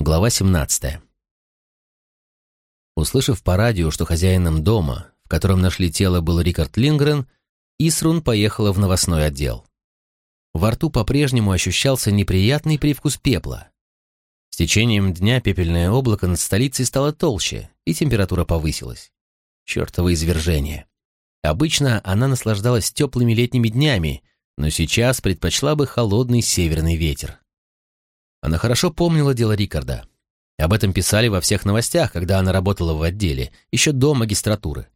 Глава 17. Услышав по радио, что хозяином дома, в котором нашли тело, был Рикард Лингрен, Исрун поехала в новостной отдел. Во рту по-прежнему ощущался неприятный привкус пепла. С течением дня пепельное облако над столицей стало толще, и температура повысилась. Чёртово извержение. Обычно она наслаждалась теплыми летними днями, но сейчас предпочла бы холодный северный ветер. Она хорошо помнила дело Рикарда. Об этом писали во всех новостях, когда она работала в отделе, еще до магистратуры.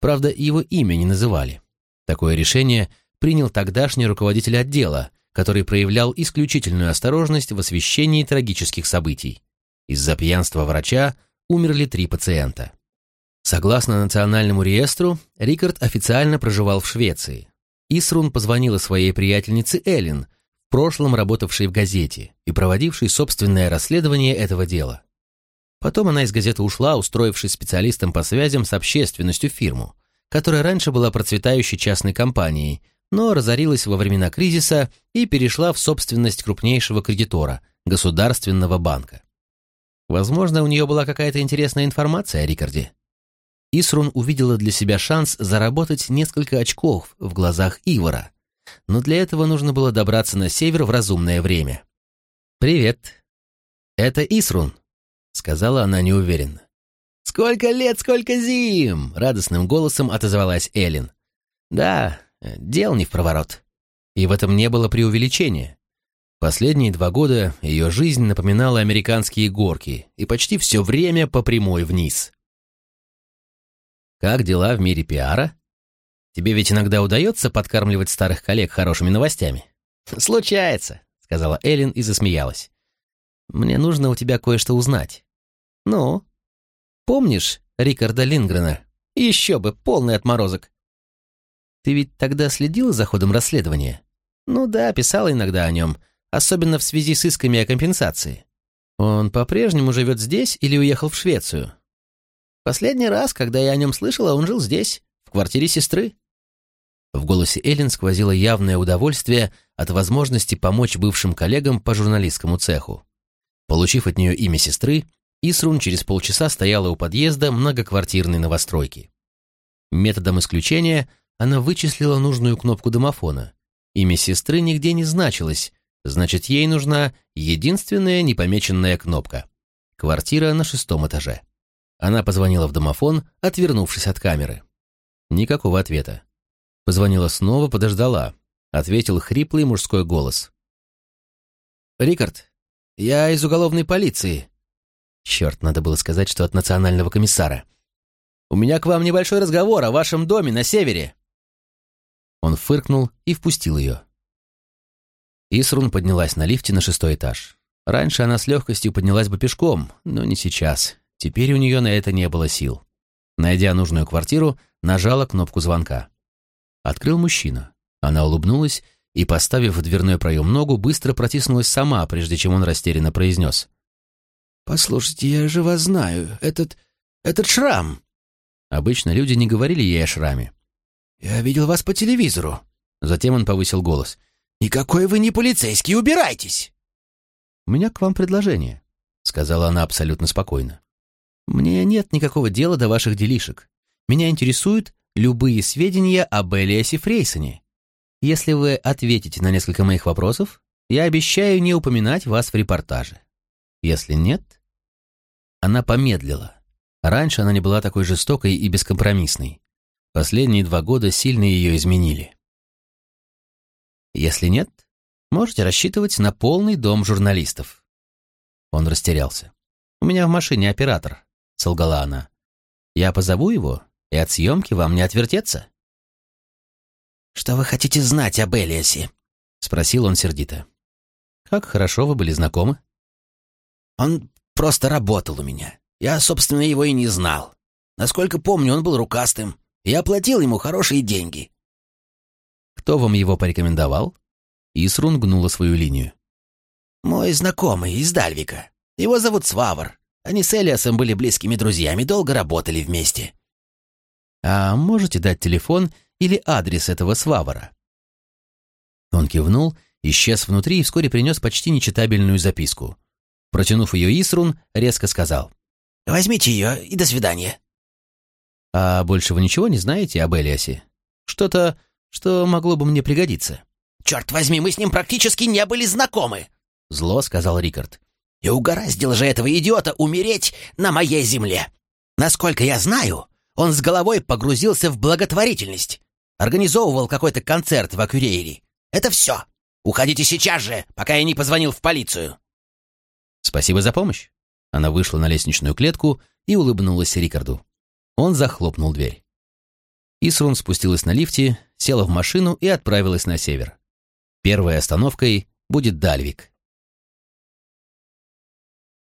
Правда, его имя не называли. Такое решение принял тогдашний руководитель отдела, который проявлял исключительную осторожность в освещении трагических событий. Из-за пьянства врача умерли три пациента. Согласно национальному реестру, Рикард официально проживал в Швеции. Исрун позвонила своей приятельнице Эллен, прошлом работавшей в газете и проводившей собственное расследование этого дела. Потом она из газеты ушла, устроившись специалистом по связям с общественностью фирму, которая раньше была процветающей частной компанией, но разорилась во времена кризиса и перешла в собственность крупнейшего кредитора – Государственного банка. Возможно, у нее была какая-то интересная информация о Рикарде. Исрун увидела для себя шанс заработать несколько очков в глазах Ивара, но для этого нужно было добраться на север в разумное время. «Привет. Это Исрун», — сказала она неуверенно. «Сколько лет, сколько зим!» — радостным голосом отозвалась Эллен. «Да, дел не в проворот». И в этом не было преувеличения. Последние два года ее жизнь напоминала американские горки и почти все время по прямой вниз. «Как дела в мире пиара?» Тебе ведь иногда удается подкармливать старых коллег хорошими новостями?» «Случается», — сказала Эллен и засмеялась. «Мне нужно у тебя кое-что узнать». «Ну?» «Помнишь Рикарда Лингрена? Еще бы, полный отморозок». «Ты ведь тогда следила за ходом расследования?» «Ну да, писала иногда о нем, особенно в связи с исками о компенсации. Он по-прежнему живет здесь или уехал в Швецию?» «Последний раз, когда я о нем слышала, он жил здесь, в квартире сестры». В голосе Эллен сквозило явное удовольствие от возможности помочь бывшим коллегам по журналистскому цеху. Получив от нее имя сестры, Исрун через полчаса стояла у подъезда многоквартирной новостройки. Методом исключения она вычислила нужную кнопку домофона. Имя сестры нигде не значилось, значит, ей нужна единственная непомеченная кнопка. Квартира на шестом этаже. Она позвонила в домофон, отвернувшись от камеры. Никакого ответа. Позвонила снова, подождала. Ответил хриплый мужской голос. «Рикард, я из уголовной полиции». Черт, надо было сказать, что от национального комиссара. «У меня к вам небольшой разговор о вашем доме на севере». Он фыркнул и впустил ее. Исрун поднялась на лифте на шестой этаж. Раньше она с легкостью поднялась бы пешком, но не сейчас. Теперь у нее на это не было сил. Найдя нужную квартиру, нажала кнопку звонка. Открыл мужчина. Она улыбнулась и, поставив в дверной проем ногу, быстро протиснулась сама, прежде чем он растерянно произнес. «Послушайте, я же вас знаю. Этот... этот шрам!» Обычно люди не говорили ей о шраме. «Я видел вас по телевизору». Затем он повысил голос. «Никакой вы не полицейский, убирайтесь!» «У меня к вам предложение», — сказала она абсолютно спокойно. «Мне нет никакого дела до ваших делишек. Меня интересует, любые сведения об Элиасе Фрейсоне. Если вы ответите на несколько моих вопросов, я обещаю не упоминать вас в репортаже. Если нет...» Она помедлила. Раньше она не была такой жестокой и бескомпромиссной. Последние два года сильно ее изменили. «Если нет, можете рассчитывать на полный дом журналистов». Он растерялся. «У меня в машине оператор», — солгала она. «Я позову его, и от съемки вам не отвертеться». «Что вы хотите знать об Элиасе?» — спросил он сердито. «Как хорошо вы были знакомы?» «Он просто работал у меня. Я, собственно, его и не знал. Насколько помню, он был рукастым. Я оплатил ему хорошие деньги». «Кто вам его порекомендовал?» Исрун гнула свою линию. «Мой знакомый из Дальвика. Его зовут Свавр. Они с Элиасом были близкими друзьями, долго работали вместе. «А можете дать телефон или адрес этого свавора?» Он кивнул, исчез внутри и вскоре принес почти нечитабельную записку. Протянув ее Исрун, резко сказал. «Возьмите ее и до свидания». «А больше вы ничего не знаете об Элиасе? Что-то, что могло бы мне пригодиться?» «Черт возьми, мы с ним практически не были знакомы!» Зло сказал Рикард. «И угораздило же этого идиота умереть на моей земле. Насколько я знаю, он с головой погрузился в благотворительность. Организовывал какой-то концерт в Акюрейре. Это все. Уходите сейчас же, пока я не позвонил в полицию». «Спасибо за помощь». Она вышла на лестничную клетку и улыбнулась Рикарду. Он захлопнул дверь. Исрун спустилась на лифте, села в машину и отправилась на север. Первой остановкой будет Дальвик.